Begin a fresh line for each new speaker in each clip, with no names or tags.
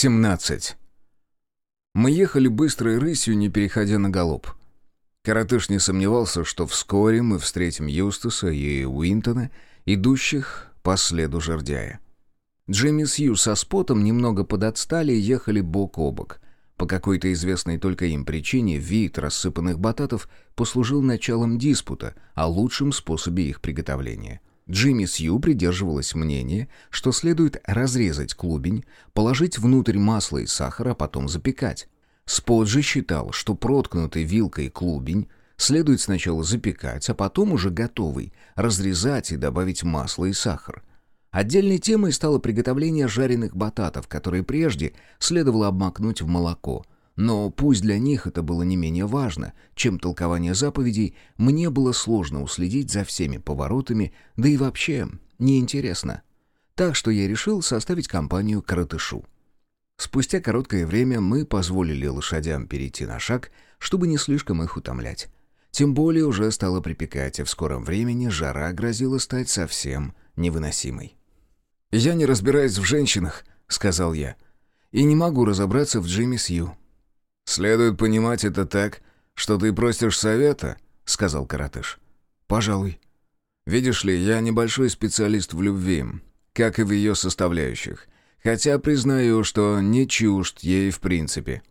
17. Мы ехали быстрой рысью, не переходя на галоп. Коротыш не сомневался, что вскоре мы встретим Юстаса и Уинтона, идущих по следу жердяя. Джимми Сью со Спотом немного подотстали и ехали бок о бок. По какой-то известной только им причине вид рассыпанных бататов послужил началом диспута о лучшем способе их приготовления. Джимми Сью придерживалась мнения, что следует разрезать клубень, положить внутрь масло и сахар, а потом запекать. Спот же считал, что проткнутый вилкой клубень следует сначала запекать, а потом уже готовый разрезать и добавить масло и сахар. Отдельной темой стало приготовление жареных бататов, которые прежде следовало обмакнуть в молоко. Но пусть для них это было не менее важно, чем толкование заповедей, мне было сложно уследить за всеми поворотами, да и вообще неинтересно. Так что я решил составить компанию коротышу. Спустя короткое время мы позволили лошадям перейти на шаг, чтобы не слишком их утомлять. Тем более уже стало припекать, и в скором времени жара грозила стать совсем невыносимой. «Я не разбираюсь в женщинах», — сказал я, — «и не могу разобраться в Джимми Сью». «Следует понимать это так, что ты просишь совета», — сказал Каратыш. «Пожалуй. Видишь ли, я небольшой специалист в любви, как и в ее составляющих» хотя признаю, что не чужд ей в принципе.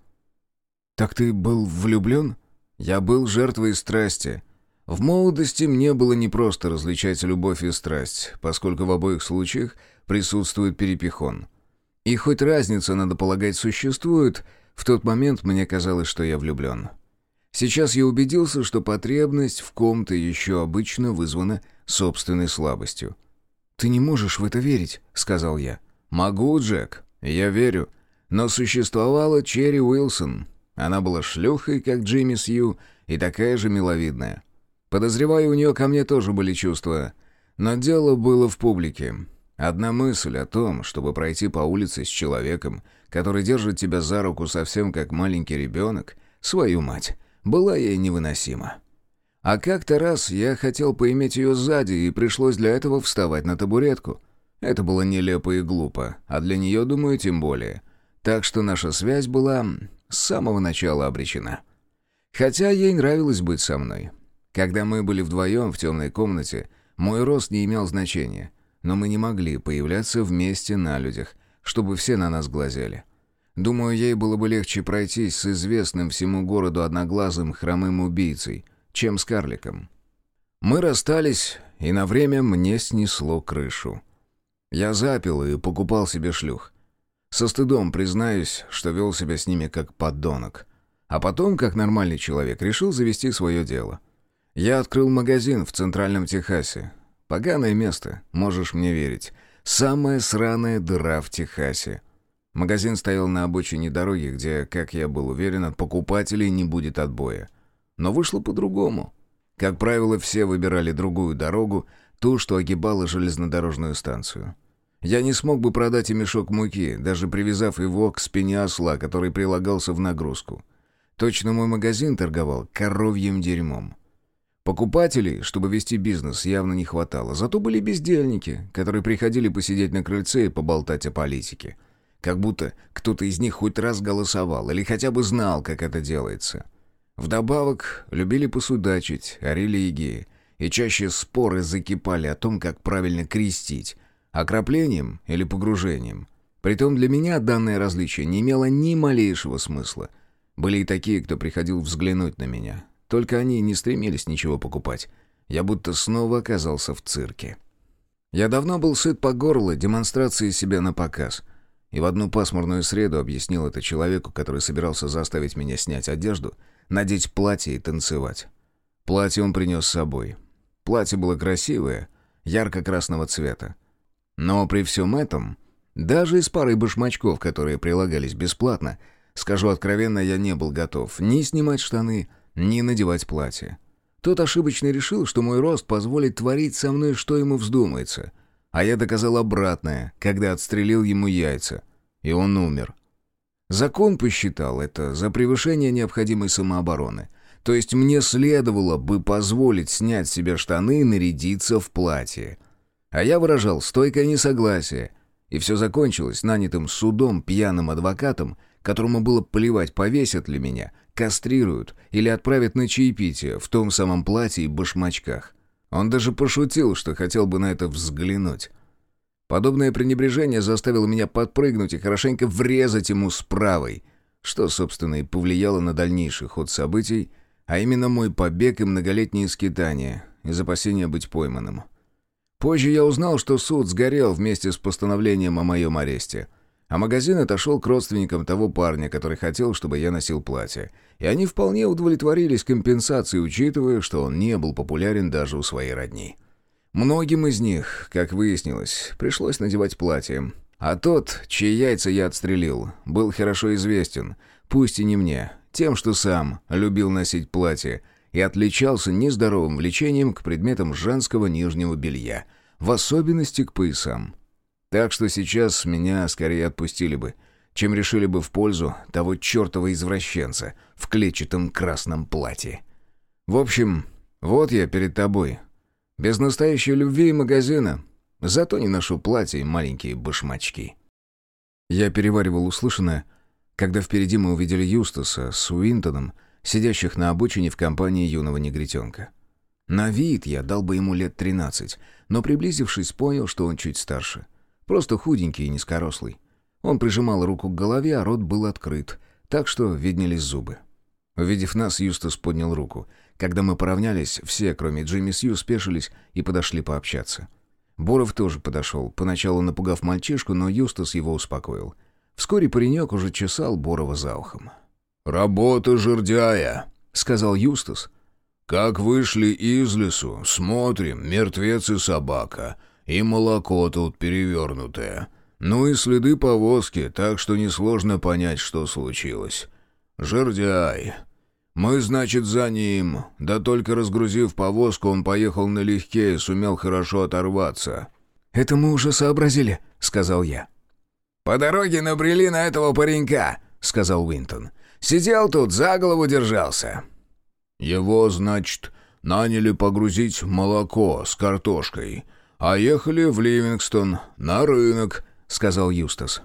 «Так ты был влюблен?» «Я был жертвой страсти. В молодости мне было непросто различать любовь и страсть, поскольку в обоих случаях присутствует перепихон. И хоть разница, надо полагать, существует, в тот момент мне казалось, что я влюблен. Сейчас я убедился, что потребность в ком-то еще обычно вызвана собственной слабостью. «Ты не можешь в это верить», — сказал я. «Могу, Джек, я верю. Но существовала Черри Уилсон. Она была шлюхой, как Джимми Сью, и такая же миловидная. Подозреваю, у нее ко мне тоже были чувства. Но дело было в публике. Одна мысль о том, чтобы пройти по улице с человеком, который держит тебя за руку совсем как маленький ребенок, свою мать, была ей невыносима. А как-то раз я хотел поиметь ее сзади, и пришлось для этого вставать на табуретку. Это было нелепо и глупо, а для нее, думаю, тем более. Так что наша связь была с самого начала обречена. Хотя ей нравилось быть со мной. Когда мы были вдвоем в темной комнате, мой рост не имел значения, но мы не могли появляться вместе на людях, чтобы все на нас глазели. Думаю, ей было бы легче пройтись с известным всему городу одноглазым хромым убийцей, чем с карликом. Мы расстались, и на время мне снесло крышу. Я запил и покупал себе шлюх. Со стыдом признаюсь, что вел себя с ними как подонок. А потом, как нормальный человек, решил завести свое дело. Я открыл магазин в Центральном Техасе. Поганое место, можешь мне верить. Самая сраная дыра в Техасе. Магазин стоял на обочине дороги, где, как я был уверен, от покупателей не будет отбоя. Но вышло по-другому. Как правило, все выбирали другую дорогу, ту, что огибала железнодорожную станцию. Я не смог бы продать и мешок муки, даже привязав его к спине осла, который прилагался в нагрузку. Точно мой магазин торговал коровьим дерьмом. Покупателей, чтобы вести бизнес, явно не хватало. Зато были бездельники, которые приходили посидеть на крыльце и поболтать о политике. Как будто кто-то из них хоть раз голосовал или хотя бы знал, как это делается. Вдобавок, любили посудачить о религии – и чаще споры закипали о том, как правильно крестить – окроплением или погружением. Притом для меня данное различие не имело ни малейшего смысла. Были и такие, кто приходил взглянуть на меня. Только они не стремились ничего покупать. Я будто снова оказался в цирке. Я давно был сыт по горло демонстрации себя на показ. И в одну пасмурную среду объяснил это человеку, который собирался заставить меня снять одежду, надеть платье и танцевать. Платье он принес с собой. Платье было красивое, ярко-красного цвета. Но при всем этом, даже из пары башмачков, которые прилагались бесплатно, скажу откровенно, я не был готов ни снимать штаны, ни надевать платье. Тот ошибочно решил, что мой рост позволит творить со мной, что ему вздумается. А я доказал обратное, когда отстрелил ему яйца. И он умер. Закон посчитал это за превышение необходимой самообороны. То есть мне следовало бы позволить снять себе штаны и нарядиться в платье. А я выражал стойкое несогласие. И все закончилось нанятым судом пьяным адвокатом, которому было плевать, повесят ли меня, кастрируют или отправят на чаепитие в том самом платье и башмачках. Он даже пошутил, что хотел бы на это взглянуть. Подобное пренебрежение заставило меня подпрыгнуть и хорошенько врезать ему с правой, что, собственно, и повлияло на дальнейший ход событий, а именно мой побег и многолетние скитания из опасения быть пойманным. Позже я узнал, что суд сгорел вместе с постановлением о моем аресте, а магазин отошел к родственникам того парня, который хотел, чтобы я носил платье, и они вполне удовлетворились компенсацией, учитывая, что он не был популярен даже у своей родни. Многим из них, как выяснилось, пришлось надевать платье. А тот, чьи яйца я отстрелил, был хорошо известен, пусть и не мне, тем, что сам любил носить платье и отличался нездоровым влечением к предметам женского нижнего белья, в особенности к поясам. Так что сейчас меня скорее отпустили бы, чем решили бы в пользу того чертова извращенца в клетчатом красном платье. В общем, вот я перед тобой, без настоящей любви и магазина. Зато не ношу платья и маленькие башмачки. Я переваривал услышанное, когда впереди мы увидели Юстаса с Уинтоном, сидящих на обочине в компании юного негритенка. На вид я дал бы ему лет тринадцать, но приблизившись, понял, что он чуть старше. Просто худенький и низкорослый. Он прижимал руку к голове, а рот был открыт, так что виднелись зубы. Увидев нас, Юстас поднял руку — когда мы поравнялись, все, кроме Джимми Сью, спешились и подошли пообщаться. Боров тоже подошел, поначалу напугав мальчишку, но Юстас его успокоил. Вскоре паренек уже чесал Борова за ухом.
«Работа жердяя», —
сказал Юстас.
«Как вышли из лесу, смотрим, мертвец и собака, и молоко тут перевернутое. Ну и следы повозки, так что несложно понять, что случилось. Жердяй, «Мы, значит, за ним. Да только разгрузив повозку, он поехал налегке и сумел хорошо оторваться».
«Это мы уже сообразили», — сказал я.
«По дороге набрели на этого паренька», — сказал Уинтон. «Сидел тут, за голову держался».
«Его, значит, наняли погрузить молоко с картошкой, а ехали в Ливингстон на рынок», — сказал Юстас.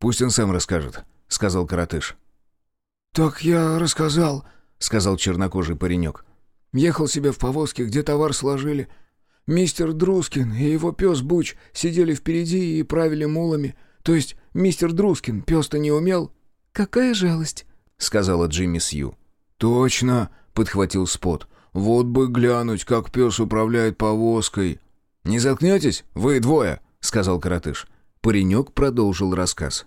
«Пусть он сам расскажет», — сказал Каратыш.
«Так я рассказал», сказал чернокожий паренек. «Ехал себе в повозке, где товар сложили. Мистер Друскин и его пес Буч сидели впереди и правили мулами. То есть мистер Друскин пес-то не умел».
«Какая жалость», —
сказала Джимми Сью.
«Точно», — подхватил Спот. «Вот бы глянуть, как пес управляет повозкой».
«Не заткнетесь? Вы двое», — сказал Коротыш. Паренек продолжил рассказ.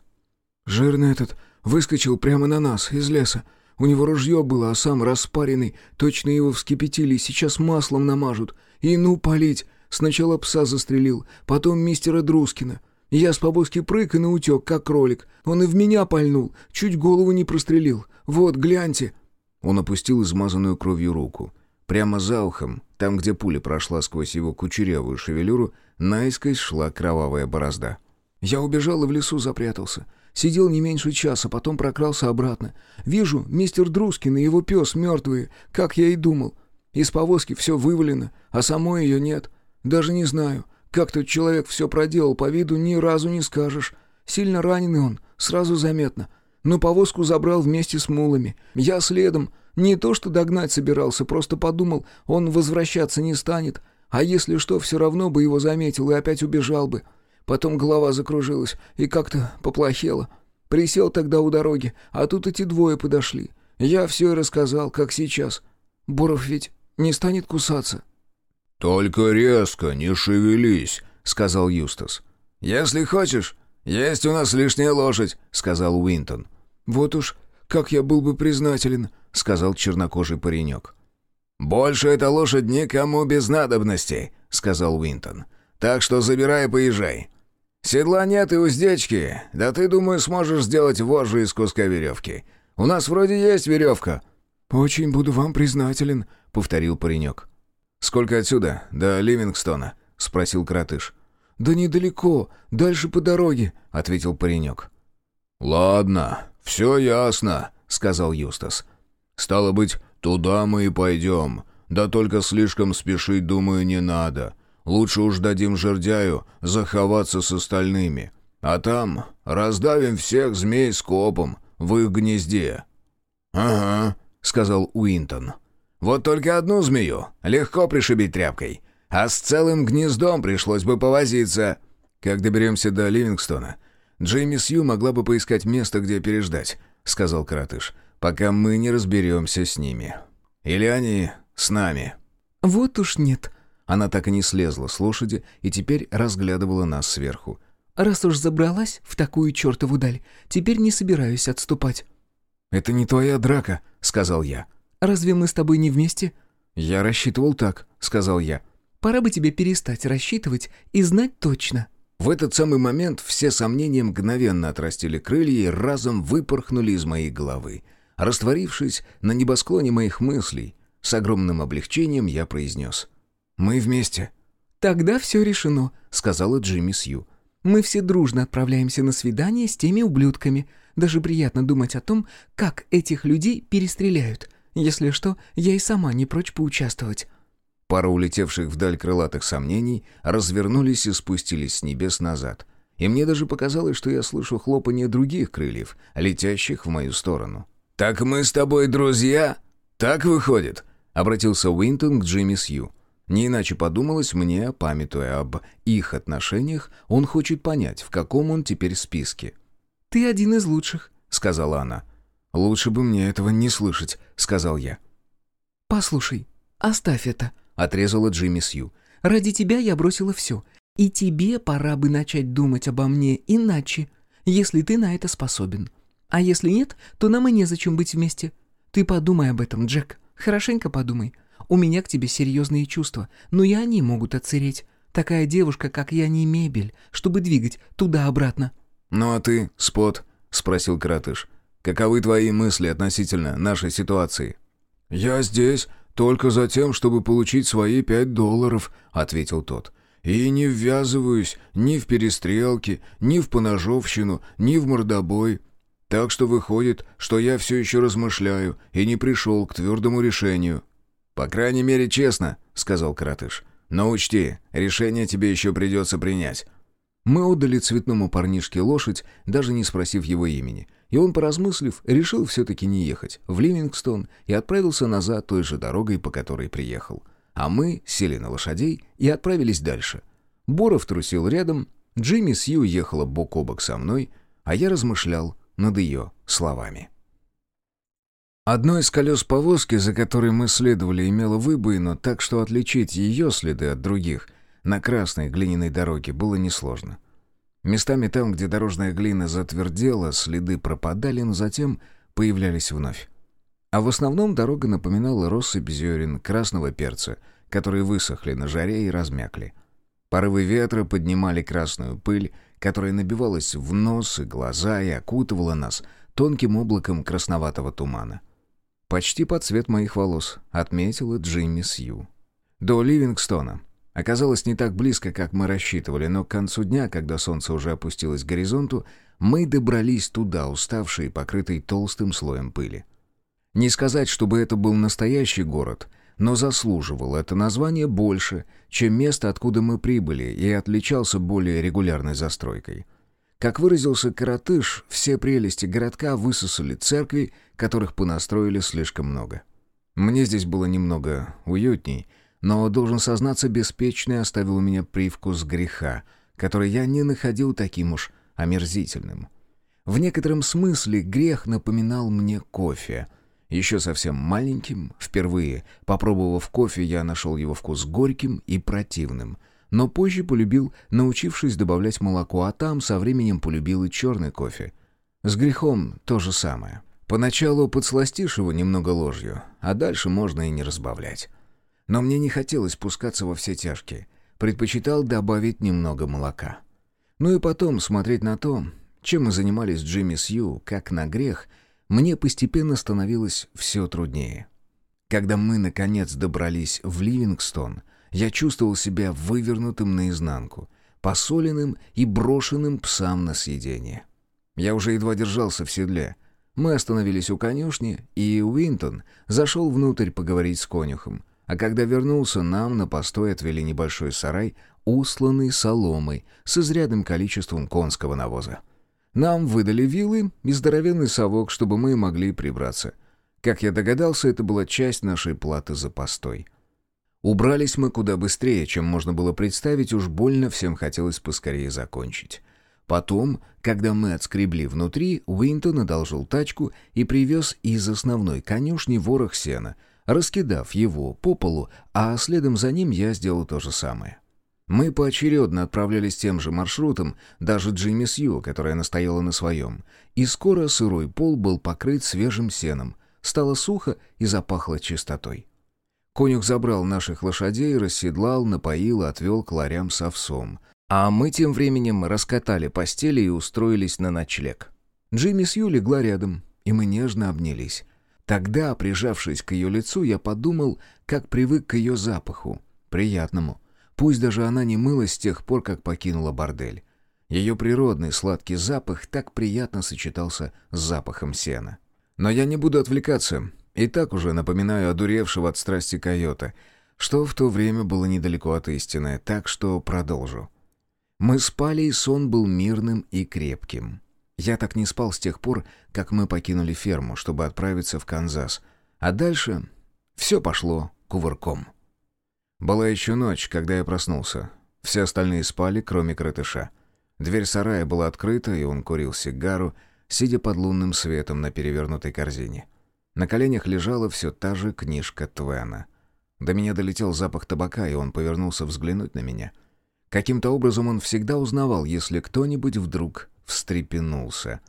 «Жирный этот выскочил прямо на нас из леса. У него ружье было, а сам распаренный. Точно его вскипятили, сейчас маслом намажут. И ну палить. Сначала пса застрелил, потом мистера Друскина. Я с побоски прыг и наутек, как кролик. Он и в меня пальнул, чуть голову не прострелил. Вот, гляньте».
Он опустил измазанную кровью руку. Прямо за ухом, там, где пуля прошла сквозь его кучерявую шевелюру, наискось шла кровавая борозда.
«Я убежал и в лесу запрятался. Сидел не меньше часа, потом прокрался обратно. Вижу, мистер Друскин и его пес мертвые, как я и думал. Из повозки все вывалено, а самой ее нет. Даже не знаю, как тот человек все проделал, по виду ни разу не скажешь. Сильно раненый он, сразу заметно. Но повозку забрал вместе с мулами. Я следом. Не то что догнать собирался, просто подумал, он возвращаться не станет. А если что, все равно бы его заметил и опять убежал бы. Потом голова закружилась и как-то поплохело. Присел тогда у дороги, а тут эти двое подошли. Я все и рассказал, как сейчас. Боров ведь не станет кусаться».
«Только резко, не шевелись», — сказал Юстас.
«Если хочешь, есть у нас лишняя лошадь», — сказал Уинтон.
«Вот уж, как я был бы признателен», — сказал чернокожий паренек.
«Больше эта лошадь никому без надобности», — сказал Уинтон. «Так что забирай и поезжай. «Седла нет и уздечки. Да ты, думаю, сможешь сделать вожжу из куска веревки. У нас вроде есть веревка».
«Очень буду вам признателен», — повторил паренек.
«Сколько отсюда, до Ливингстона?» — спросил Кратыш.
«Да недалеко, дальше по дороге», — ответил паренек.
«Ладно, все ясно», — сказал Юстас. «Стало быть, туда мы и пойдем. Да только слишком спешить, думаю, не надо. Лучше уж дадим жердяю заховаться с остальными. А там раздавим всех змей скопом в их гнезде».
«Ага», — сказал Уинтон. «Вот только одну змею легко пришибить тряпкой, а с целым гнездом пришлось бы повозиться». «Как доберемся до Ливингстона, Джейми Сью могла бы поискать место, где переждать», — сказал Каратыш, «пока мы не разберемся с ними. Или они с нами».
«Вот уж нет».
Она так и не слезла с лошади и теперь разглядывала нас сверху.
«Раз уж забралась в такую чертову даль, теперь не собираюсь отступать».
«Это не твоя драка», — сказал я.
«Разве мы с тобой не вместе?»
«Я рассчитывал так», — сказал я.
«Пора бы тебе перестать рассчитывать и знать точно».
В этот самый момент все сомнения мгновенно отрастили крылья и разом выпорхнули из моей головы. Растворившись на небосклоне моих мыслей, с огромным облегчением я произнес. «Мы вместе».
«Тогда все решено», — сказала Джимми Сью. «Мы все дружно отправляемся на свидание с теми ублюдками. Даже приятно думать о том, как этих людей перестреляют. Если что, я и сама не прочь поучаствовать».
Пара улетевших вдаль крылатых сомнений развернулись и спустились с небес назад. И мне даже показалось, что я слышу хлопанье других крыльев, летящих в мою сторону.
«Так мы с тобой друзья? Так выходит?»
— обратился Уинтон к Джимми Сью. Не иначе подумалось мне, памятуя об их отношениях, он хочет понять, в каком он теперь списке.
«Ты один из лучших», —
сказала она. «Лучше бы мне этого не слышать», — сказал я.
«Послушай, оставь это»,
отрезала Джимми Сью.
«Ради тебя я бросила все. И тебе пора бы начать думать обо мне иначе, если ты на это способен. А если нет, то нам и незачем быть вместе. Ты подумай об этом, Джек. Хорошенько подумай. У меня к тебе серьезные чувства, но и они могут отсыреть. Такая девушка, как я, не мебель, чтобы двигать туда-обратно».
«Ну а ты, Спот?» — спросил Кратыш. «Каковы твои мысли относительно нашей ситуации?»
«Я здесь «Только за тем, чтобы получить свои пять долларов», — ответил тот. «И не ввязываюсь ни в перестрелки, ни в поножовщину, ни в мордобой. Так что выходит, что я все еще размышляю и не пришел к твердому решению».
«По крайней мере, честно», — сказал Каратыш. «Но учти, решение тебе еще придется принять». Мы отдали цветному парнишке лошадь, даже не спросив его имени, и он, поразмыслив, решил все-таки не ехать в Ливингстон и отправился назад той же дорогой, по которой приехал. А мы сели на лошадей и отправились дальше. Боров трусил рядом, Джимми Сью ехала бок о бок со мной, а я размышлял над ее словами. Одно из колес повозки, за которой мы следовали, имело выбоину, так что отличить ее следы от других на красной глиняной дороге было несложно. Местами там, где дорожная глина затвердела, следы пропадали, но затем появлялись вновь. А в основном дорога напоминала россыпь зерен красного перца, которые высохли на жаре и размякли. Порывы ветра поднимали красную пыль, которая набивалась в нос и глаза и окутывала нас тонким облаком красноватого тумана. «Почти под цвет моих волос», — отметила Джимми Сью. До Ливингстона Оказалось не так близко, как мы рассчитывали, но к концу дня, когда солнце уже опустилось к горизонту, мы добрались туда, уставшие, покрытые толстым слоем пыли. Не сказать, чтобы это был настоящий город, но заслуживал это название больше, чем место, откуда мы прибыли, и отличался более регулярной застройкой. Как выразился Каратыш, все прелести городка высосали церкви, которых понастроили слишком много. Мне здесь было немного уютней — но, должен сознаться, беспечный оставил у меня привкус греха, который я не находил таким уж омерзительным. В некотором смысле грех напоминал мне кофе. Еще совсем маленьким, впервые, попробовав кофе, я нашел его вкус горьким и противным, но позже полюбил, научившись добавлять молоко, а там со временем полюбил и черный кофе. С грехом то же самое. Поначалу подсластишь его немного ложью, а дальше можно и не разбавлять. Но мне не хотелось спускаться во все тяжкие. Предпочитал добавить немного молока. Ну и потом смотреть на то, чем мы занимались Джимми Сью, как на грех, мне постепенно становилось все труднее. Когда мы, наконец, добрались в Ливингстон, я чувствовал себя вывернутым наизнанку, посоленным и брошенным псам на съедение. Я уже едва держался в седле. Мы остановились у конюшни, и Уинтон зашел внутрь поговорить с конюхом. А когда вернулся, нам на постой отвели небольшой сарай, усланный соломой, с изрядным количеством конского навоза. Нам выдали вилы и здоровенный совок, чтобы мы могли прибраться. Как я догадался, это была часть нашей платы за постой. Убрались мы куда быстрее, чем можно было представить, уж больно всем хотелось поскорее закончить. Потом, когда мы отскребли внутри, Уинтон одолжил тачку и привез из основной конюшни ворох сена, раскидав его по полу, а следом за ним я сделал то же самое. Мы поочередно отправлялись тем же маршрутом, даже Джимми Сью, которая настояла на своем, и скоро сырой пол был покрыт свежим сеном, стало сухо и запахло чистотой. Конюх забрал наших лошадей, расседлал, напоил, отвел к ларям с овсом. А мы тем временем раскатали постели и устроились на ночлег. Джимми Сью легла рядом, и мы нежно обнялись. Тогда, прижавшись к ее лицу, я подумал, как привык к ее запаху, приятному. Пусть даже она не мылась с тех пор, как покинула бордель. Ее природный сладкий запах так приятно сочетался с запахом сена. Но я не буду отвлекаться, и так уже напоминаю одуревшего от страсти койота, что в то время было недалеко от истины, так что продолжу. Мы спали, и сон был мирным и крепким. Я так не спал с тех пор, как мы покинули ферму, чтобы отправиться в Канзас. А дальше все пошло кувырком. Была еще ночь, когда я проснулся. Все остальные спали, кроме кротыша. Дверь сарая была открыта, и он курил сигару, сидя под лунным светом на перевернутой корзине. На коленях лежала все та же книжка Твена. До меня долетел запах табака, и он повернулся взглянуть на меня. Каким-то образом он всегда узнавал, если кто-нибудь вдруг встрепенулся.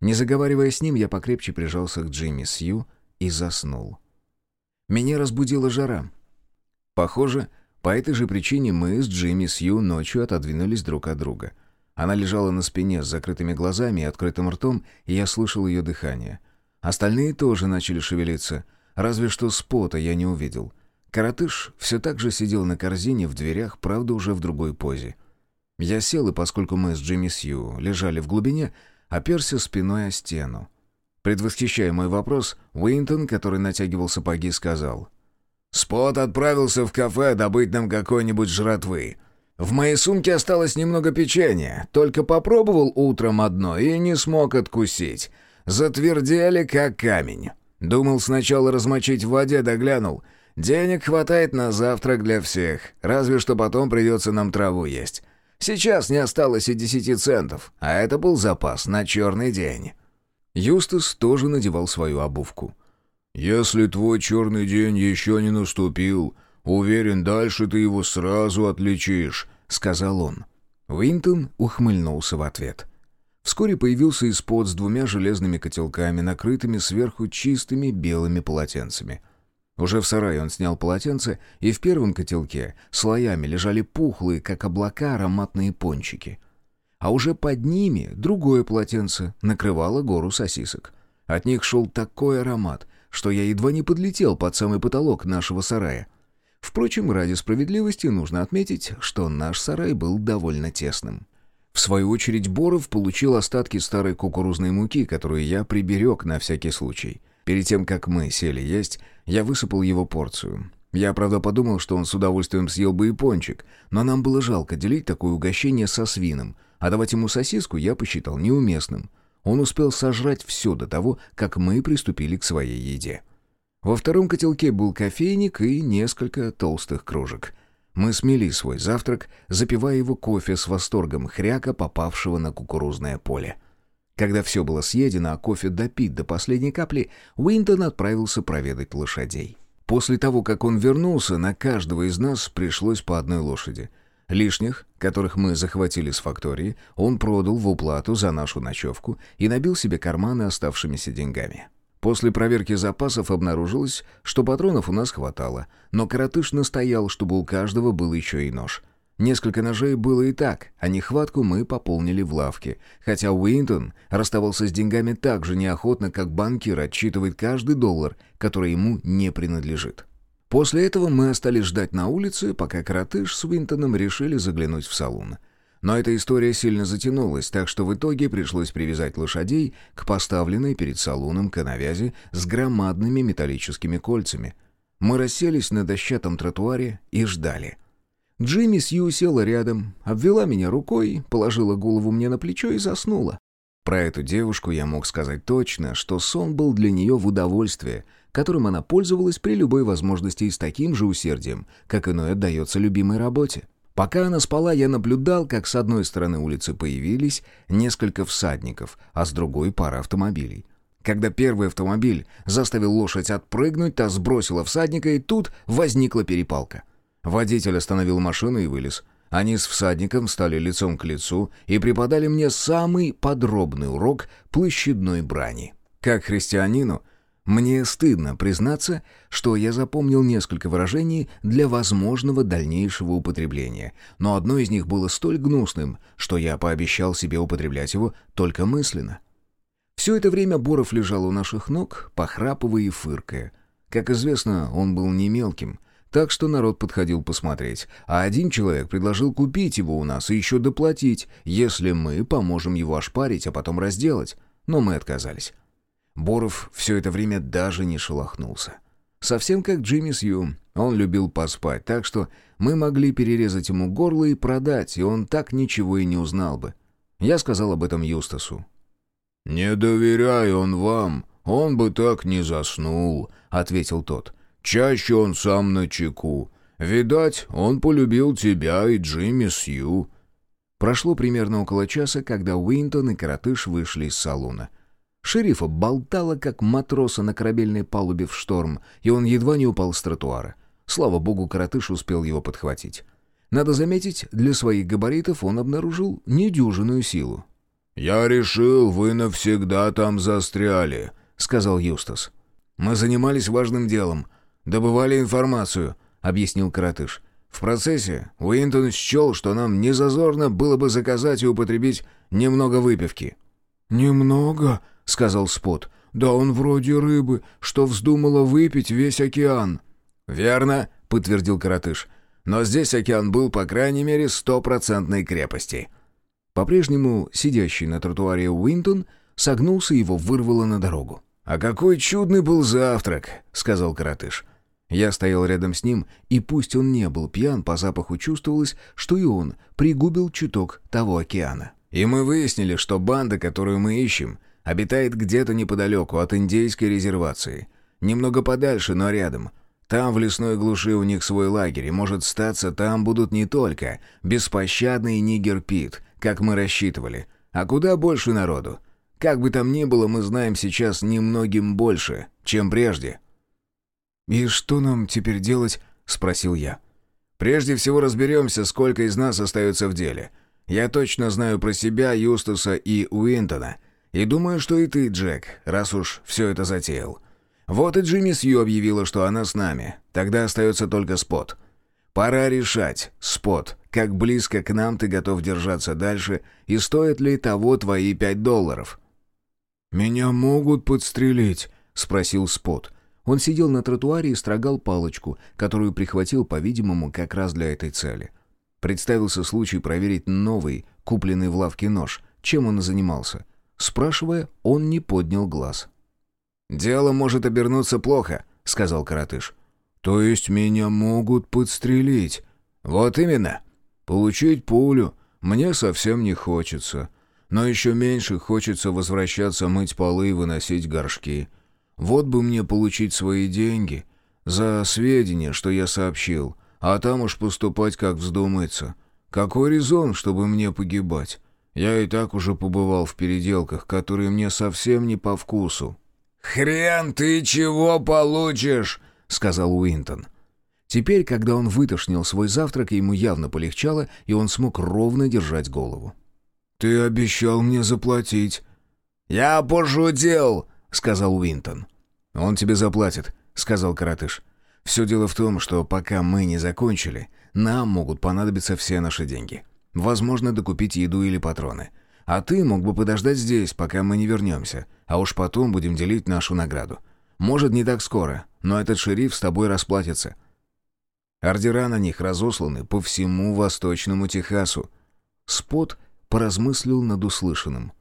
Не заговаривая с ним, я покрепче прижался к Джимми Сью и заснул. Меня разбудила жара. Похоже, по этой же причине мы с Джимми Сью ночью отодвинулись друг от друга. Она лежала на спине с закрытыми глазами и открытым ртом, и я слышал ее дыхание — Остальные тоже начали шевелиться, разве что спота я не увидел. Каратыш все так же сидел на корзине в дверях, правда уже в другой позе. Я сел, и поскольку мы с Джимми Сью лежали в глубине, оперся спиной о стену. Предвосхищая мой вопрос, Уинтон, который натягивал сапоги, сказал. «Спот отправился в кафе добыть нам какой-нибудь жратвы. В моей сумке осталось немного печенья, только попробовал утром одно и не смог откусить затвердели, как камень. Думал сначала размочить в воде, да глянул. Денег хватает на завтрак для всех, разве что потом придется нам траву есть. Сейчас не осталось и десяти центов, а это был запас на черный день». Юстас тоже надевал свою обувку. «Если твой черный день еще не наступил, уверен, дальше ты его сразу отличишь», — сказал он. Уинтон ухмыльнулся в ответ. Вскоре появился испод с двумя железными котелками, накрытыми сверху чистыми белыми полотенцами. Уже в сарае он снял полотенце, и в первом котелке слоями лежали пухлые, как облака, ароматные пончики. А уже под ними другое полотенце накрывало гору сосисок. От них шел такой аромат, что я едва не подлетел под самый потолок нашего сарая. Впрочем, ради справедливости нужно отметить, что наш сарай был довольно тесным. В свою очередь Боров получил остатки старой кукурузной муки, которую я приберег на всякий случай. Перед тем, как мы сели есть, я высыпал его порцию. Я, правда, подумал, что он с удовольствием съел бы и пончик, но нам было жалко делить такое угощение со свином, а давать ему сосиску я посчитал неуместным. Он успел сожрать все до того, как мы приступили к своей еде. Во втором котелке был кофейник и несколько толстых кружек — мы смели свой завтрак, запивая его кофе с восторгом хряка, попавшего на кукурузное поле. Когда все было съедено, а кофе допит до последней капли, Уинтон отправился проведать лошадей. После того, как он вернулся, на каждого из нас пришлось по одной лошади. Лишних, которых мы захватили с фактории, он продал в уплату за нашу ночевку и набил себе карманы оставшимися деньгами. После проверки запасов обнаружилось, что патронов у нас хватало, но коротыш настоял, чтобы у каждого был еще и нож. Несколько ножей было и так, а нехватку мы пополнили в лавке, хотя Уинтон расставался с деньгами так же неохотно, как банкир отчитывает каждый доллар, который ему не принадлежит. После этого мы остались ждать на улице, пока коротыш с Уинтоном решили заглянуть в салон. Но эта история сильно затянулась, так что в итоге пришлось привязать лошадей к поставленной перед салоном канавязи с громадными металлическими кольцами. Мы расселись на дощатом тротуаре и ждали. Джимми Сью села рядом, обвела меня рукой, положила голову мне на плечо и заснула. Про эту девушку я мог сказать точно, что сон был для нее в удовольствие, которым она пользовалась при любой возможности и с таким же усердием, как иной отдается любимой работе. Пока она спала, я наблюдал, как с одной стороны улицы появились несколько всадников, а с другой — пара автомобилей. Когда первый автомобиль заставил лошадь отпрыгнуть, та сбросила всадника, и тут возникла перепалка. Водитель остановил машину и вылез. Они с всадником стали лицом к лицу и преподали мне самый подробный урок площадной брани. Как христианину, мне стыдно признаться, что я запомнил несколько выражений для возможного дальнейшего употребления, но одно из них было столь гнусным, что я пообещал себе употреблять его только мысленно. Все это время Боров лежал у наших ног, похрапывая и фыркая. Как известно, он был не мелким, так что народ подходил посмотреть, а один человек предложил купить его у нас и еще доплатить, если мы поможем его ошпарить, а потом разделать, но мы отказались. Боров все это время даже не шелохнулся. Совсем как Джимми Сью, он любил поспать, так что мы могли перерезать ему горло и продать, и он так ничего и не узнал бы. Я сказал об этом Юстасу.
«Не доверяй он вам, он бы так не заснул», — ответил тот. «Чаще он сам на чеку. Видать, он полюбил тебя и Джимми Сью».
Прошло примерно около часа, когда Уинтон и Коротыш вышли из салона. Шерифа болтало, как матроса на корабельной палубе в шторм, и он едва не упал с тротуара. Слава богу, Коротыш успел его подхватить. Надо заметить, для своих габаритов он обнаружил недюжинную силу.
«Я решил, вы навсегда там застряли», — сказал Юстас.
«Мы занимались важным делом. Добывали информацию», — объяснил Каратыш. «В процессе Уинтон счел, что нам незазорно было бы заказать и употребить немного выпивки».
«Немного?» — сказал Спот. «Да он вроде рыбы, что вздумала выпить весь океан».
«Верно», — подтвердил Каратыш. «Но здесь океан был, по крайней мере, стопроцентной крепости». По-прежнему сидящий на тротуаре Уинтон согнулся и его вырвало на дорогу. «А какой чудный был завтрак!» — сказал коротыш. Я стоял рядом с ним, и пусть он не был пьян, по запаху чувствовалось, что и он пригубил чуток того океана. И мы выяснили, что банда, которую мы ищем, обитает где-то неподалеку от индейской резервации. Немного подальше, но рядом. Там, в лесной глуши, у них свой лагерь, и, может, статься, там будут не только беспощадный Нигер Пит, как мы рассчитывали, а куда больше народу. Как бы там ни было, мы знаем сейчас немногим больше, чем прежде».
«И что нам теперь делать?» — спросил я.
«Прежде всего разберемся, сколько из нас остается в деле. Я точно знаю про себя, Юстуса и Уинтона. И думаю, что и ты, Джек, раз уж все это затеял. Вот и Джимми Сью объявила, что она с нами. Тогда остается только Спот. Пора решать, Спот, как близко к нам ты готов держаться дальше, и стоит ли того твои пять долларов?»
«Меня могут подстрелить?» — спросил Спот.
Он сидел на тротуаре и строгал палочку, которую прихватил, по-видимому, как раз для этой цели. Представился случай проверить новый, купленный в лавке нож, чем он занимался. Спрашивая, он не поднял глаз. «Дело может обернуться плохо», — сказал коротыш.
«То есть меня могут подстрелить?»
«Вот именно.
Получить пулю мне совсем не хочется. Но еще меньше хочется возвращаться мыть полы и выносить горшки. Вот бы мне получить свои деньги за сведения, что я сообщил, а там уж поступать как вздумается. Какой резон, чтобы мне погибать? Я и так уже побывал в переделках, которые мне совсем не по вкусу».
«Хрен ты чего получишь!» — сказал Уинтон.
Теперь, когда он вытошнил свой завтрак, ему явно полегчало, и он смог ровно держать голову.
«Ты обещал мне заплатить».
«Я пошутил», — сказал Уинтон.
«Он тебе заплатит», — сказал Каратыш. «Все дело в том, что пока мы не закончили, нам могут понадобиться все наши деньги. Возможно, докупить еду или патроны. А ты мог бы подождать здесь, пока мы не вернемся, а уж потом будем делить нашу награду. Может, не так скоро, но этот шериф с тобой расплатится. Ордера на них разосланы по всему Восточному Техасу. Спот поразмыслил над услышанным.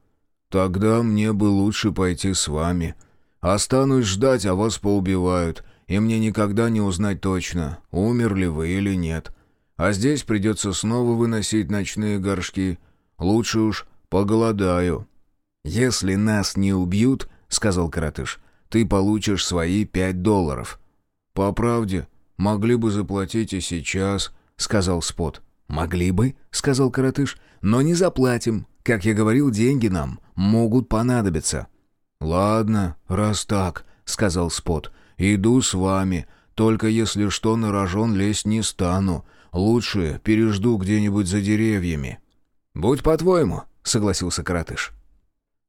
«Тогда мне бы лучше пойти с вами. Останусь ждать, а вас поубивают, и мне никогда не узнать точно, умерли вы или нет. А здесь придется снова выносить ночные горшки. Лучше уж поголодаю».
«Если нас не убьют, — сказал Каратыш, — ты получишь свои пять долларов».
«По правде, могли бы заплатить и сейчас», — сказал Спот.
«Могли бы», — сказал Каратыш, — «но не заплатим. Как я говорил, деньги нам могут понадобиться».
«Ладно, раз так», — сказал Спот, — «иду с вами. Только если что, на рожон лезть не стану. Лучше пережду где-нибудь за деревьями».
«Будь по-твоему», — согласился Каратыш.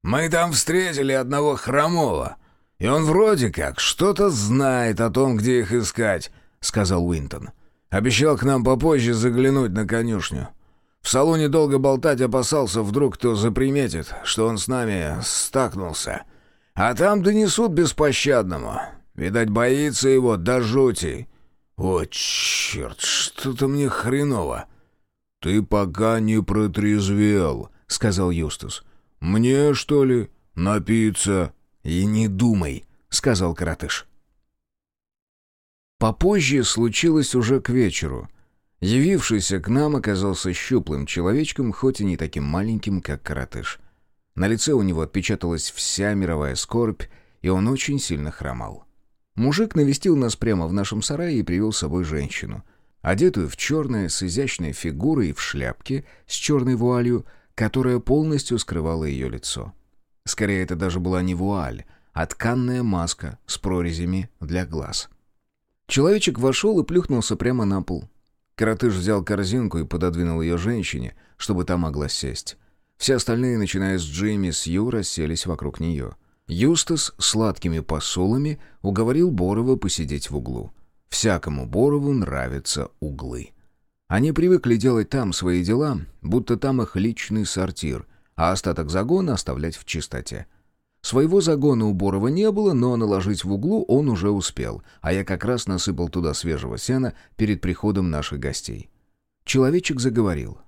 «Мы там встретили одного хромого, и он вроде как что-то знает о том, где их искать», — сказал Уинтон. «Обещал к нам попозже заглянуть на конюшню. В салоне долго болтать опасался, вдруг кто заприметит, что он с нами стакнулся. А там донесут беспощадному. Видать, боится его до жути. О, черт, что-то мне хреново».
«Ты пока не протрезвел», — сказал Юстас. «Мне, что ли, напиться?»
«И не думай», — сказал Каратыш. Попозже случилось уже к вечеру. Явившийся к нам оказался щуплым человечком, хоть и не таким маленьким, как Каратыш. На лице у него отпечаталась вся мировая скорбь, и он очень сильно хромал. Мужик навестил нас прямо в нашем сарае и привел с собой женщину. Одетую в черное, с изящной фигурой и в шляпке, с черной вуалью, которая полностью скрывала ее лицо. Скорее, это даже была не вуаль, а тканная маска с прорезями для глаз. Человечек вошел и плюхнулся прямо на пол. Коротыш взял корзинку и пододвинул ее женщине, чтобы та могла сесть. Все остальные, начиная с Джимми, с Ю, расселись вокруг нее. Юстас сладкими посулами уговорил Борова посидеть в углу. Всякому Борову нравятся углы. Они привыкли делать там свои дела, будто там их личный сортир, а остаток загона оставлять в чистоте. Своего загона у Борова не было, но наложить в углу он уже успел, а я как раз насыпал туда свежего сена перед приходом наших гостей. Человечек заговорил.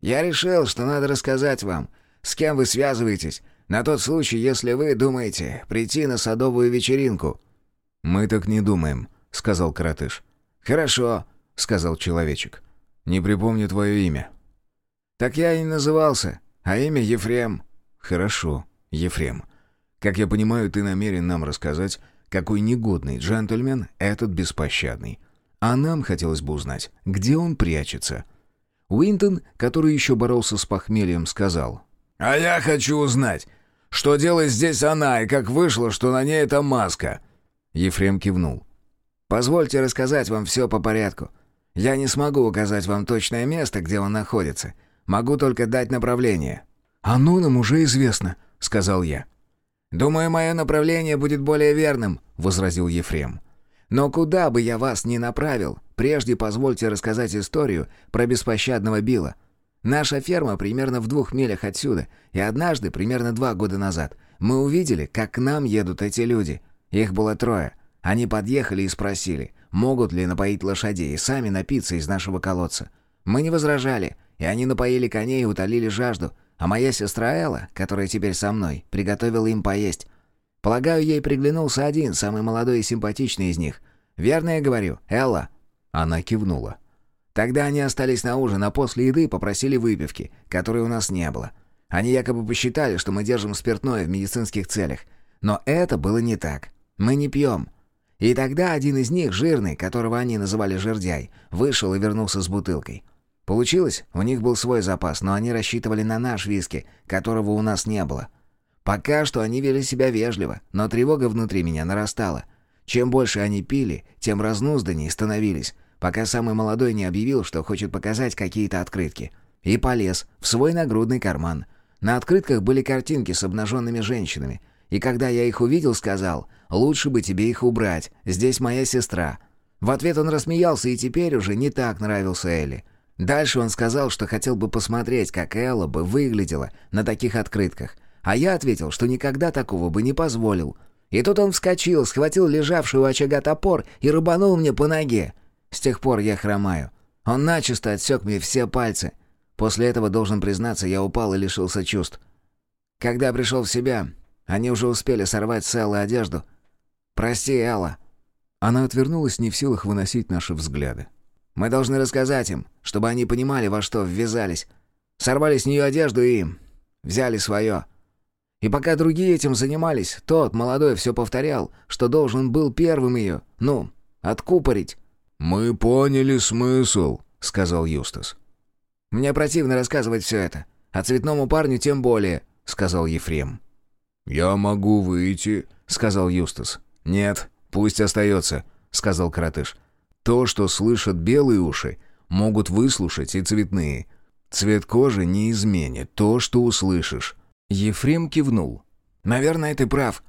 «Я решил, что надо рассказать вам, с кем вы связываетесь, на тот случай, если вы думаете прийти на садовую вечеринку».
«Мы так не думаем», — сказал Каратыш.
«Хорошо», —
сказал человечек. «Не припомню твое имя».
«Так я и назывался, а имя Ефрем».
«Хорошо, Ефрем. Как я понимаю, ты намерен нам рассказать, какой негодный джентльмен этот беспощадный. А нам хотелось бы узнать, где он прячется». Уинтон, который еще боролся с похмельем, сказал.
«А я хочу узнать, что делает здесь она и как вышло, что на ней эта маска».
Ефрем кивнул.
«Позвольте рассказать вам все по порядку. Я не смогу указать вам точное место, где он находится. Могу только дать направление».
«Оно нам уже известно», — сказал я.
«Думаю, мое направление будет более верным», — возразил Ефрем. «Но куда бы я вас ни направил, прежде позвольте рассказать историю про беспощадного Билла. Наша ферма примерно в двух милях отсюда, и однажды, примерно два года назад, мы увидели, как к нам едут эти люди. Их было трое. Они подъехали и спросили, могут ли напоить лошадей и сами напиться из нашего колодца. Мы не возражали, и они напоили коней и утолили жажду, а моя сестра Элла, которая теперь со мной, приготовила им поесть. Полагаю, ей приглянулся один, самый молодой и симпатичный из них. Верно я говорю, Элла?»
Она кивнула.
Тогда они остались на ужин, а после еды попросили выпивки, которой у нас не было. Они якобы посчитали, что мы держим спиртное в медицинских целях. Но это было не так. Мы не пьем. И тогда один из них, жирный, которого они называли жердяй, вышел и вернулся с бутылкой. Получилось, у них был свой запас, но они рассчитывали на наш виски, которого у нас не было. Пока что они вели себя вежливо, но тревога внутри меня нарастала. Чем больше они пили, тем разнузданнее становились, пока самый молодой не объявил, что хочет показать какие-то открытки. И полез в свой нагрудный карман. На открытках были картинки с обнаженными женщинами. И когда я их увидел, сказал, «Лучше бы тебе их убрать, здесь моя сестра». В ответ он рассмеялся и теперь уже не так нравился Элли. Дальше он сказал, что хотел бы посмотреть, как Элла бы выглядела на таких открытках. А я ответил, что никогда такого бы не позволил. И тут он вскочил, схватил лежавший у очага топор и рубанул мне по ноге. С тех пор я хромаю. Он начисто отсек мне все пальцы. После этого, должен признаться, я упал и лишился чувств. Когда пришел в себя, они уже успели сорвать Эллы одежду. «Прости, Элла».
Она отвернулась, не в силах выносить наши взгляды.
«Мы должны рассказать им, чтобы они понимали, во что ввязались. Сорвали с нее одежду и... взяли свое. И пока другие этим занимались, тот, молодой, все повторял, что должен был первым ее, ну, откупорить».
«Мы поняли смысл», — сказал Юстас.
«Мне противно рассказывать все это, а цветному парню тем более», — сказал Ефрем.
«Я могу выйти», —
сказал Юстас. «Нет, пусть остается», — сказал Коротыш. «То, что слышат белые уши, могут выслушать и цветные. Цвет кожи не изменит то, что услышишь». Ефрем кивнул.
«Наверное, ты прав.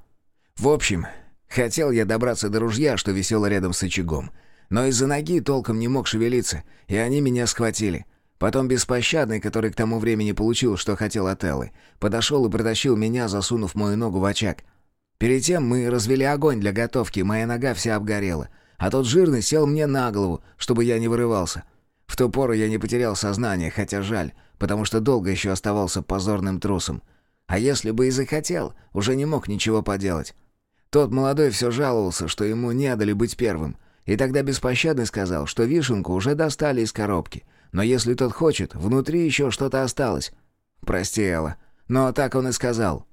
В общем, хотел я добраться до ружья, что висело рядом с очагом. Но из-за ноги толком не мог шевелиться, и они меня схватили. Потом беспощадный, который к тому времени получил, что хотел от Эллы, подошел и притащил меня, засунув мою ногу в очаг. Перед тем мы развели огонь для готовки, моя нога вся обгорела. А тот жирный сел мне на голову, чтобы я не вырывался. В ту пору я не потерял сознание, хотя жаль, потому что долго еще оставался позорным трусом. А если бы и захотел, уже не мог ничего поделать. Тот молодой все жаловался, что ему не дали быть первым. И тогда беспощадный сказал, что вишенку уже достали из коробки. Но если тот хочет, внутри еще что-то осталось. Прости, Элла. Но так он и сказал.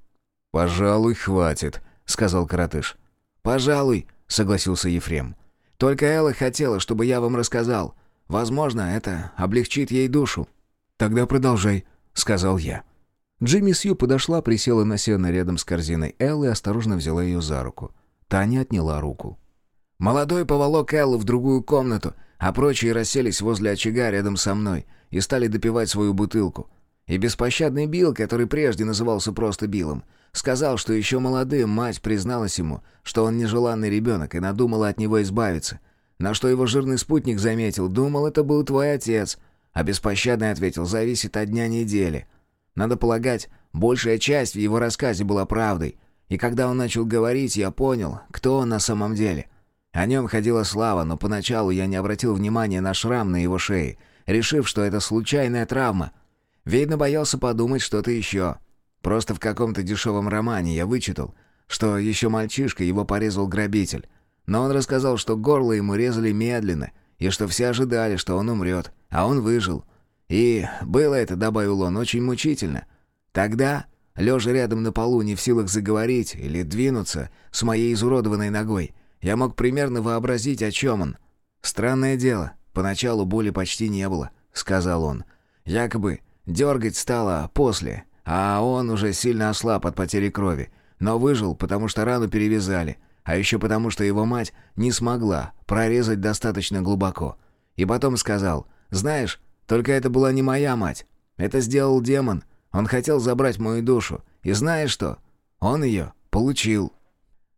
«Пожалуй, хватит», — сказал Каратыш.
«Пожалуй», — согласился Ефрем. «Только Элла хотела, чтобы я вам рассказал. Возможно, это облегчит ей душу».
«Тогда продолжай», — сказал я. Джимми Сью подошла, присела на сено рядом с корзиной Эллы и осторожно взяла ее за руку. Таня отняла руку.
Молодой поволок Эллу в другую комнату, а прочие расселись возле очага рядом со мной и стали допивать свою бутылку. И беспощадный Билл, который прежде назывался просто Биллом, сказал, что еще молодым мать призналась ему, что он нежеланный ребенок и надумала от него избавиться. На что его жирный спутник заметил, думал, это был твой отец. А беспощадный ответил, зависит от дня недели. Надо полагать, большая часть в его рассказе была правдой. И когда он начал говорить, я понял, кто он на самом деле. О нем ходила слава, но поначалу я не обратил внимания на шрам на его шее, решив, что это случайная травма. Видно, боялся подумать что-то еще. Просто в каком-то дешевом романе я вычитал, что еще мальчишка его порезал грабитель. Но он рассказал, что горло ему резали медленно, и что все ожидали, что он умрет, а он выжил — и было это, добавил он, очень мучительно. Тогда, лежа рядом на полу, не в силах заговорить или двинуться с моей изуродованной ногой, я мог примерно вообразить, о чем он. «Странное дело, поначалу боли почти не было», — сказал он. «Якобы дергать стало после, а он уже сильно ослаб от потери крови, но выжил, потому что рану перевязали, а еще потому, что его мать не смогла прорезать достаточно глубоко. И потом сказал, «Знаешь, только это была не моя мать. Это сделал демон. Он хотел забрать мою душу. И знаешь что? Он ее получил.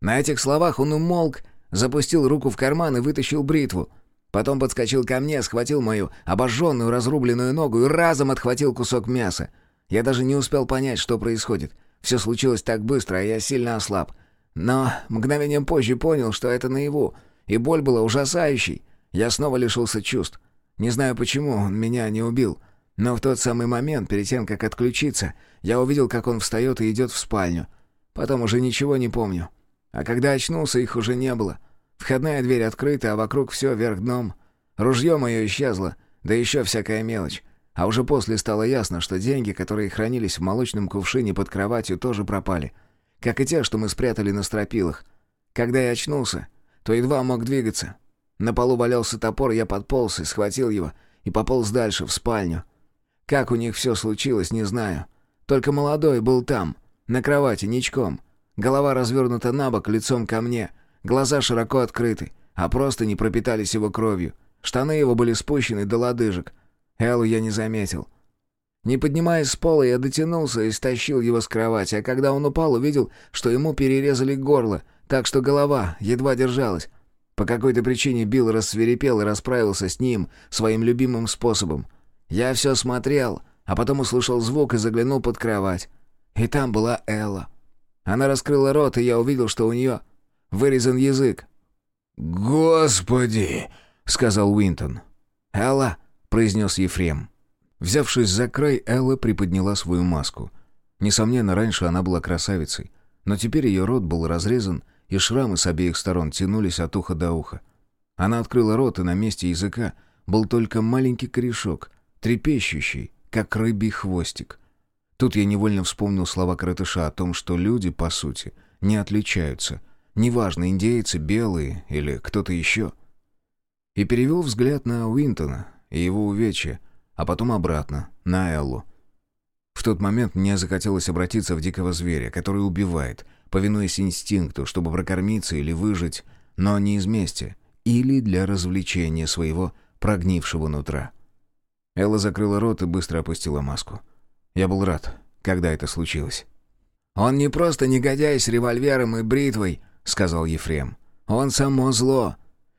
На этих словах он умолк, запустил руку в карман и вытащил бритву. Потом подскочил ко мне, схватил мою обожженную разрубленную ногу и разом отхватил кусок мяса. Я даже не успел понять, что происходит. Все случилось так быстро, а я сильно ослаб. Но мгновением позже понял, что это наяву, и боль была ужасающей. Я снова лишился чувств. Не знаю почему он меня не убил, но в тот самый момент, перед тем, как отключиться, я увидел, как он встает и идет в спальню. Потом уже ничего не помню. А когда очнулся, их уже не было. Входная дверь открыта, а вокруг все вверх дном. Ружье мое исчезло, да еще всякая мелочь. А уже после стало ясно, что деньги, которые хранились в молочном кувшине под кроватью, тоже пропали. Как и те, что мы спрятали на стропилах. Когда я очнулся, то едва мог двигаться. На полу валялся топор, я подполз и схватил его, и пополз дальше, в спальню. Как у них все случилось, не знаю. Только молодой был там, на кровати, ничком. Голова развернута на бок, лицом ко мне. Глаза широко открыты, а просто не пропитались его кровью. Штаны его были спущены до лодыжек. Эллу я не заметил. Не поднимаясь с пола, я дотянулся и стащил его с кровати, а когда он упал, увидел, что ему перерезали горло, так что голова едва держалась. По какой-то причине Билл рассверепел и расправился с ним своим любимым способом. Я все смотрел, а потом услышал звук и заглянул под кровать. И там была Элла. Она раскрыла рот, и я увидел, что у нее вырезан язык.
«Господи!» — сказал Уинтон.
«Элла!» — произнес Ефрем.
Взявшись за край, Элла приподняла свою маску. Несомненно, раньше она была красавицей, но теперь ее рот был разрезан, и шрамы с обеих сторон тянулись от уха до уха. Она открыла рот, и на месте языка был только маленький корешок, трепещущий, как рыбий хвостик. Тут я невольно вспомнил слова Крытыша о том, что люди, по сути, не отличаются. Неважно, индейцы, белые или кто-то еще. И перевел взгляд на Уинтона и его увечья, а потом обратно, на Эллу. В тот момент мне захотелось обратиться в дикого зверя, который убивает, повинуясь инстинкту, чтобы прокормиться или выжить, но не из мести, или для развлечения своего прогнившего нутра. Элла закрыла рот и быстро опустила маску. Я был рад, когда это случилось.
«Он не просто негодяй с револьвером и бритвой», — сказал Ефрем. «Он само зло.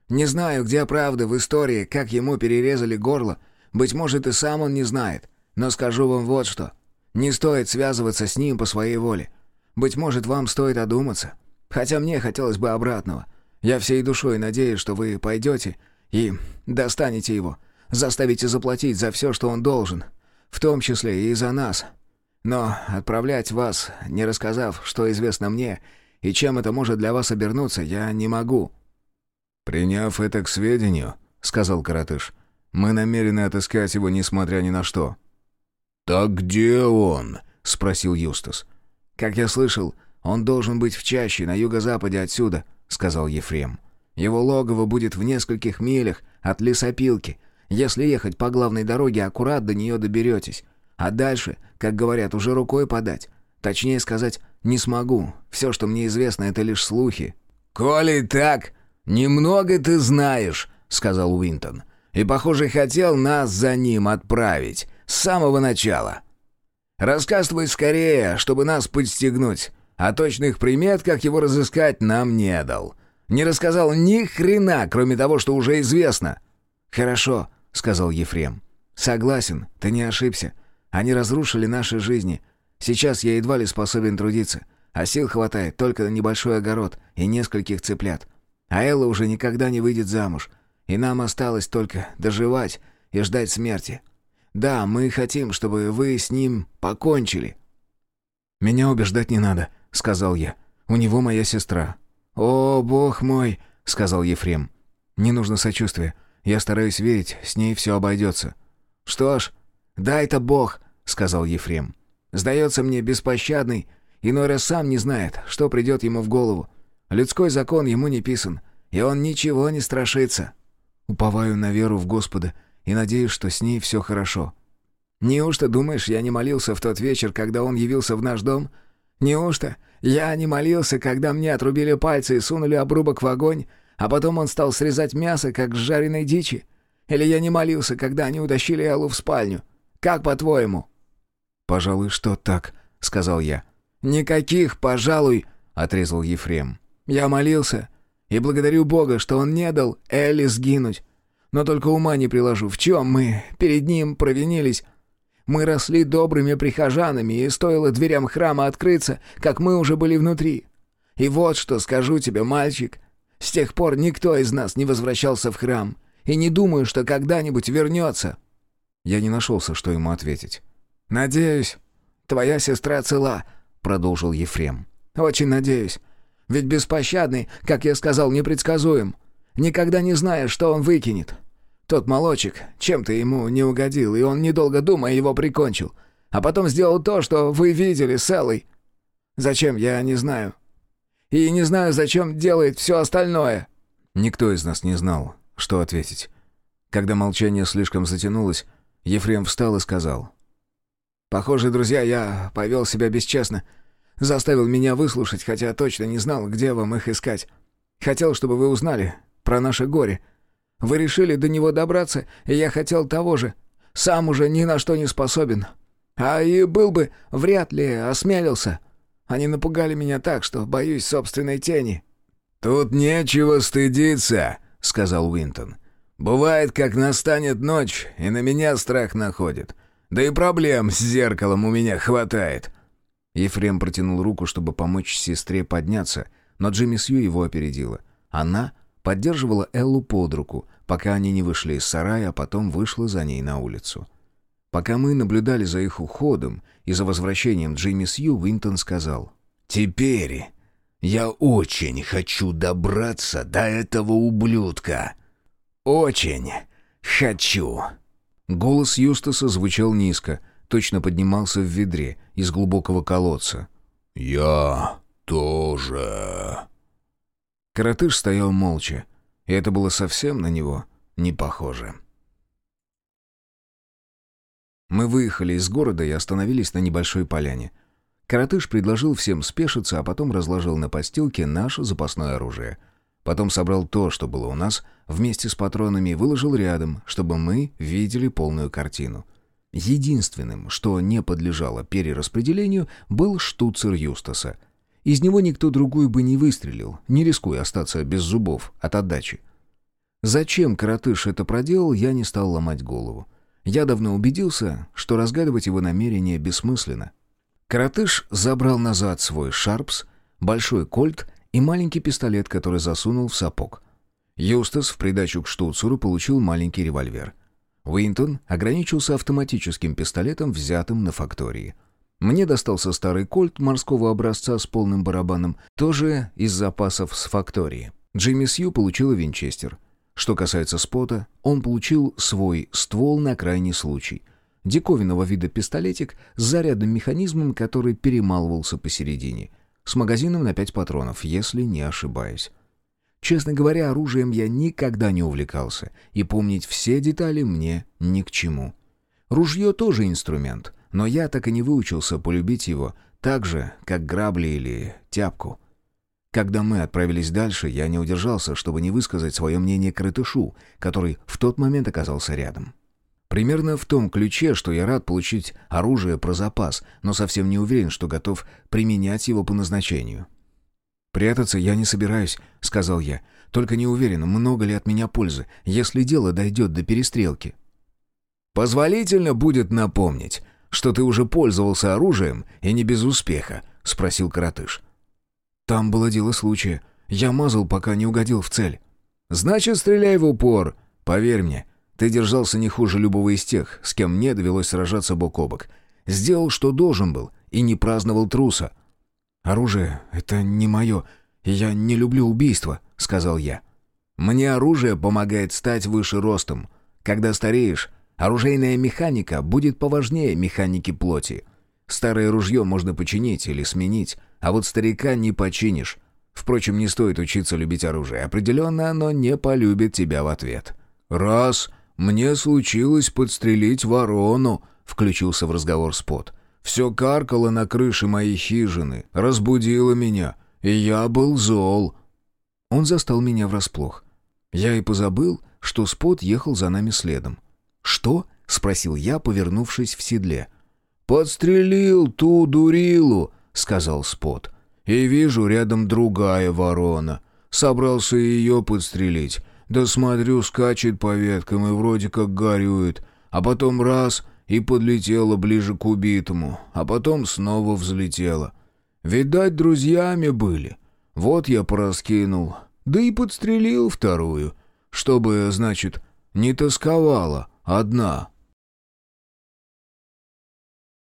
Не знаю, где правда в истории, как ему перерезали горло. Быть может, и сам он не знает. Но скажу вам вот что. Не стоит связываться с ним по своей воле. Быть может, вам стоит одуматься. Хотя мне хотелось бы обратного. Я всей душой надеюсь, что вы пойдете и достанете его. Заставите заплатить за все, что он должен. В том числе и за нас. Но отправлять вас, не рассказав, что известно мне, и чем это может для вас обернуться, я не могу».
«Приняв это к сведению», — сказал Каратыш, — «мы намерены отыскать его, несмотря ни на что».
«Так где он?» — спросил Юстас.
«Как я слышал, он должен быть в чаще, на юго-западе отсюда», — сказал Ефрем. «Его логово будет в нескольких милях от лесопилки. Если ехать по главной дороге, аккурат до нее доберетесь. А дальше, как говорят, уже рукой подать. Точнее сказать, не смогу. Все, что мне известно, это лишь слухи».
«Коли так, немного ты знаешь», — сказал Уинтон. «И, похоже, хотел нас за ним отправить. С самого начала. Рассказывай скорее, чтобы нас подстегнуть. А точных примет, как его разыскать, нам не дал. Не рассказал ни хрена, кроме того, что уже известно».
«Хорошо», — сказал Ефрем. «Согласен, ты не ошибся. Они разрушили наши жизни. Сейчас я едва ли способен трудиться, а сил хватает только на небольшой огород и нескольких цыплят. А Элла уже никогда не выйдет замуж, и нам осталось только доживать и ждать смерти. Да, мы хотим, чтобы вы с ним покончили». «Меня убеждать не надо», — сказал я. «У него моя сестра». «О, бог мой», — сказал Ефрем. «Не нужно сочувствия. Я стараюсь верить, с ней все обойдется». «Что ж, дай-то бог», — сказал Ефрем. «Сдается мне беспощадный, иной раз сам не знает, что придет ему в голову. Людской закон ему не писан, и он ничего не страшится». Уповаю на веру в Господа и надеюсь, что с ней все хорошо. Неужто, думаешь, я не молился в тот вечер, когда он явился в наш дом? Неужто я не молился, когда мне отрубили пальцы и сунули обрубок в огонь, а потом он стал срезать мясо, как с жареной дичи? Или я не молился, когда они утащили Эллу в спальню? Как по-твоему?» «Пожалуй, что так», — сказал я. «Никаких, пожалуй», — отрезал Ефрем. «Я молился и благодарю Бога, что он не дал Элли сгинуть. Но только ума не приложу, в чем мы перед ним провинились. Мы росли добрыми прихожанами, и стоило дверям храма открыться, как мы уже были внутри. И вот что скажу тебе, мальчик. С тех пор никто из нас не возвращался в храм, и не думаю, что когда-нибудь вернется». Я не нашелся, что ему ответить. «Надеюсь, твоя сестра цела», — продолжил Ефрем. «Очень надеюсь. Ведь беспощадный, как я сказал, непредсказуем. Никогда не знаешь, что он выкинет. Тот молочек чем-то ему не угодил, и он, недолго думая, его прикончил. А потом сделал то, что вы видели с Эллой. Зачем, я не знаю. И не знаю, зачем делает все остальное». Никто из нас не знал, что ответить. Когда молчание слишком затянулось, Ефрем встал и сказал. «Похоже, друзья, я повел себя бесчестно. Заставил меня выслушать, хотя точно не знал, где вам их искать. Хотел, чтобы вы узнали, про наше горе. Вы решили до него добраться, и я хотел того же. Сам уже ни на что не способен. А и был бы, вряд ли осмелился. Они напугали меня так, что боюсь собственной тени».
«Тут нечего стыдиться», — сказал Уинтон. «Бывает, как настанет ночь, и на меня страх находит. Да и проблем с зеркалом у меня хватает».
Ефрем протянул руку, чтобы помочь сестре подняться, но Джимми Сью его опередила. Она поддерживала Эллу под руку, пока они не вышли из сарая, а потом вышла за ней на улицу. Пока мы наблюдали за их уходом и за возвращением Джимми Сью, Винтон сказал.
«Теперь Я очень хочу добраться до этого ублюдка. Очень хочу».
Голос Юстаса звучал низко, точно поднимался в ведре из глубокого колодца.
«Я тоже...»
Коротыш стоял молча, и это было совсем на него не похоже. Мы выехали из города и остановились на небольшой поляне. Коротыш предложил всем спешиться, а потом разложил на постилке наше запасное оружие. Потом собрал то, что было у нас, вместе с патронами и выложил рядом, чтобы мы видели полную картину. Единственным, что не подлежало перераспределению, был штуцер Юстаса. Из него никто другой бы не выстрелил, не рискуя остаться без зубов от отдачи. Зачем Каратыш это проделал, я не стал ломать голову. Я давно убедился, что разгадывать его намерения бессмысленно. Каратыш забрал назад свой шарпс, большой кольт и маленький пистолет, который засунул в сапог. Юстас в придачу к штуцеру получил маленький револьвер. Уинтон ограничился автоматическим пистолетом, взятым на фактории. Мне достался старый кольт морского образца с полным барабаном, тоже из запасов с фактории. Джимми Сью получила винчестер — что касается спота, он получил свой ствол на крайний случай. Диковинного вида пистолетик с зарядным механизмом, который перемалывался посередине. С магазином на пять патронов, если не ошибаюсь. Честно говоря, оружием я никогда не увлекался, и помнить все детали мне ни к чему. Ружье тоже инструмент, но я так и не выучился полюбить его так же, как грабли или тяпку. Когда мы отправились дальше, я не удержался, чтобы не высказать свое мнение Крытышу, который в тот момент оказался рядом. Примерно в том ключе, что я рад получить оружие про запас, но совсем не уверен, что готов применять его по назначению. «Прятаться я не собираюсь», — сказал я. «Только не уверен, много ли от меня пользы, если дело дойдет до перестрелки».
«Позволительно будет напомнить, что ты уже пользовался оружием и не без успеха», — спросил Каратыш.
Там было дело случая. Я мазал, пока не угодил в цель.
Значит, стреляй в упор. Поверь мне, ты держался не хуже любого из тех, с кем мне довелось сражаться бок о бок. Сделал, что должен был, и не праздновал труса.
«Оружие — это не мое, я не люблю убийства», — сказал я.
«Мне оружие помогает стать выше ростом. Когда стареешь, оружейная механика будет поважнее механики плоти. Старое ружье можно починить или сменить, а вот старика не починишь. Впрочем, не стоит учиться любить оружие. Определенно оно не полюбит тебя в ответ. «Раз мне случилось подстрелить ворону», — включился в разговор Спот. «Все каркало на крыше моей хижины, разбудило меня, и я был зол».
Он застал меня врасплох. Я и позабыл, что Спот ехал за нами следом. «Что?» — спросил я, повернувшись в седле.
«Подстрелил ту дурилу», — сказал Спот. «И вижу рядом другая ворона. Собрался ее подстрелить. Да смотрю, скачет по веткам и вроде как горюет. А потом раз — и подлетела ближе к убитому. А потом снова взлетела. Видать, друзьями были. Вот я пораскинул. Да и подстрелил вторую. Чтобы, значит, не тосковала одна».